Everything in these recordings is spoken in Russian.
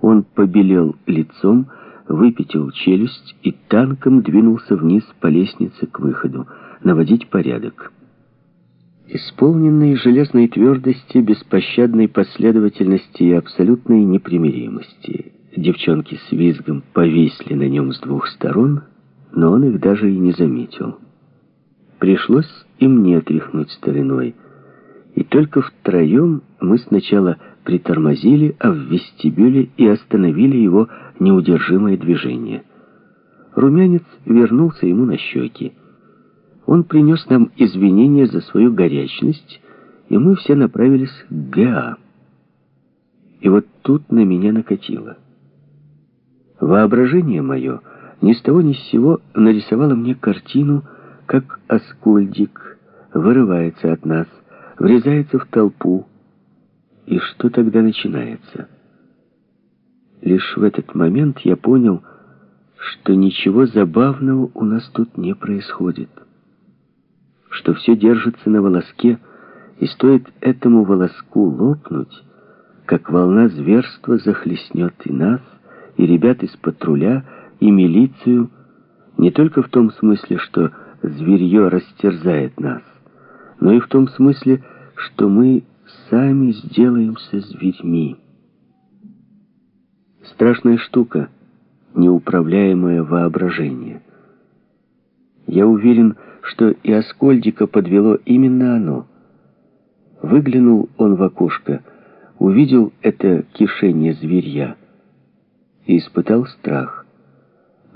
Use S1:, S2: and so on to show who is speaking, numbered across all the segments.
S1: Он побелел лицом, выпятил челюсть и танком двинулся вниз по лестнице к выходу, наводить порядок. Исполненный железной твердости, беспощадной последовательности и абсолютной непримиримости. Девчонки с визгом повисли на нем с двух сторон, но он их даже и не заметил. Пришлось и мне тряхнуть стариной. И только втроем мы сначала притормозили, а в вестибюле и остановили его неудержимое движение. Румянец вернулся ему на щеки. Он принес нам извинения за свою горячность, и мы все направились к ГА. И вот тут на меня накатило. Воображение мое ни с того ни с сего нарисовало мне картину, как Аскольдик вырывается от нас, врезается в толпу. И что тогда начинается? Лишь в этот момент я понял, что ничего забавного у нас тут не происходит. Что все держится на волоске, и стоит этому волоску лопнуть, как волна зверства захлестнет и нас, и ребят из патруля, и милицию, не только в том смысле, что зверье растерзает нас, но и в том смысле, что мы сами сделаемся зверьми. Страшная штука, неуправляемое воображение. Я уверен, что и Аскольдика подвело именно оно. Выглянул он в окошко, увидел это кишение зверья и испытал страх.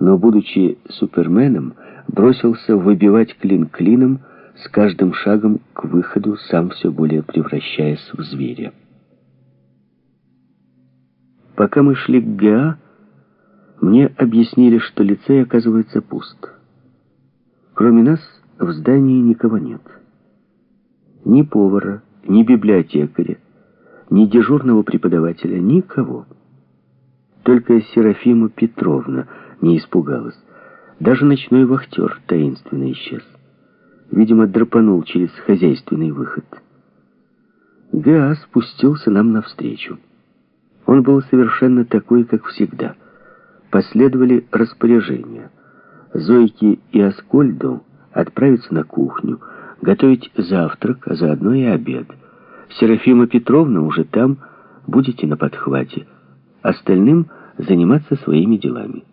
S1: Но, будучи суперменом, бросился выбивать клин клином, с каждым шагом к выходу, сам все более превращаясь в зверя. Пока мы шли к ГА, мне объяснили, что лицей оказывается пуст. Кроме нас в здании никого нет. Ни повара, ни библиотекаря, ни дежурного преподавателя, никого. Только Серафима Петровна не испугалась. Даже ночной вахтер таинственно исчез. Видимо, драпанул через хозяйственный выход. Га спустился нам навстречу. Он был совершенно такой, как всегда. Последовали распоряжения. Зойке и Аскольду отправиться на кухню, готовить завтрак, а заодно и обед. Серафима Петровна уже там, будете на подхвате. Остальным заниматься своими делами.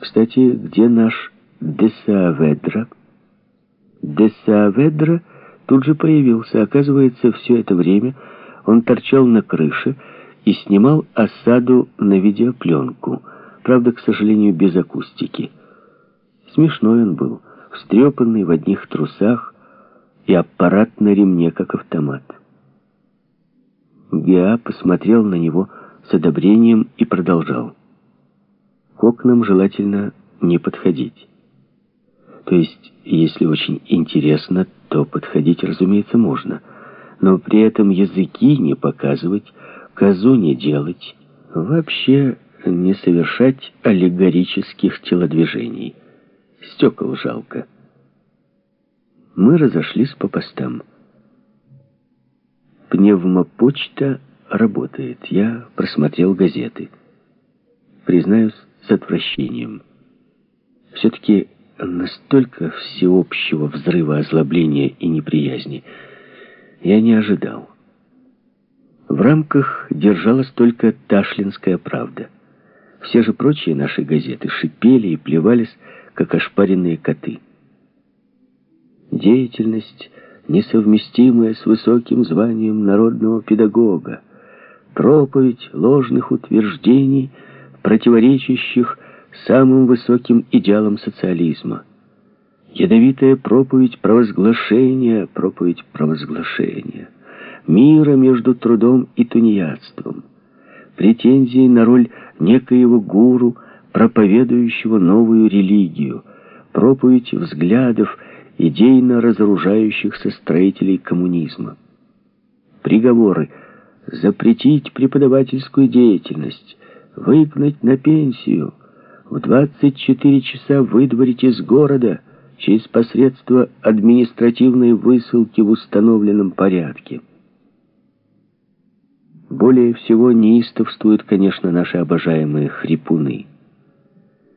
S1: Кстати, где наш Десааведра? Десааведра тут же появился. Оказывается, все это время он торчал на крыше и снимал осаду на видеопленку. Правда, к сожалению, без акустики. Смешной он был, встрепанный в одних трусах и аппарат на ремне, как автомат. Геа посмотрел на него с одобрением и продолжал. К окнам желательно не подходить. То есть, если очень интересно, то подходить, разумеется, можно. Но при этом языки не показывать, козу не делать, вообще не совершать аллегорических телодвижений. Стекол жалко. Мы разошлись по постам. Пневмопочта работает. Я просмотрел газеты. Признаюсь, с отвращением. Все-таки настолько всеобщего взрыва озлобления и неприязни я не ожидал. В рамках держалась только Ташлинская правда. Все же прочие наши газеты шипели и плевались, как ошпаренные коты. Деятельность, несовместимая с высоким званием народного педагога, проповедь ложных утверждений — противоречащих самым высоким идеалам социализма. Ядовитая проповедь провозглашения, проповедь провозглашения, мира между трудом и тунеядством, претензии на роль некоего гуру, проповедующего новую религию, проповедь взглядов, идейно разоружающихся строителей коммунизма. Приговоры. Запретить преподавательскую деятельность, выгнать на пенсию, в 24 часа выдворить из города через посредство административной высылки в установленном порядке. Более всего неистовствуют, конечно, наши обожаемые хрипуны.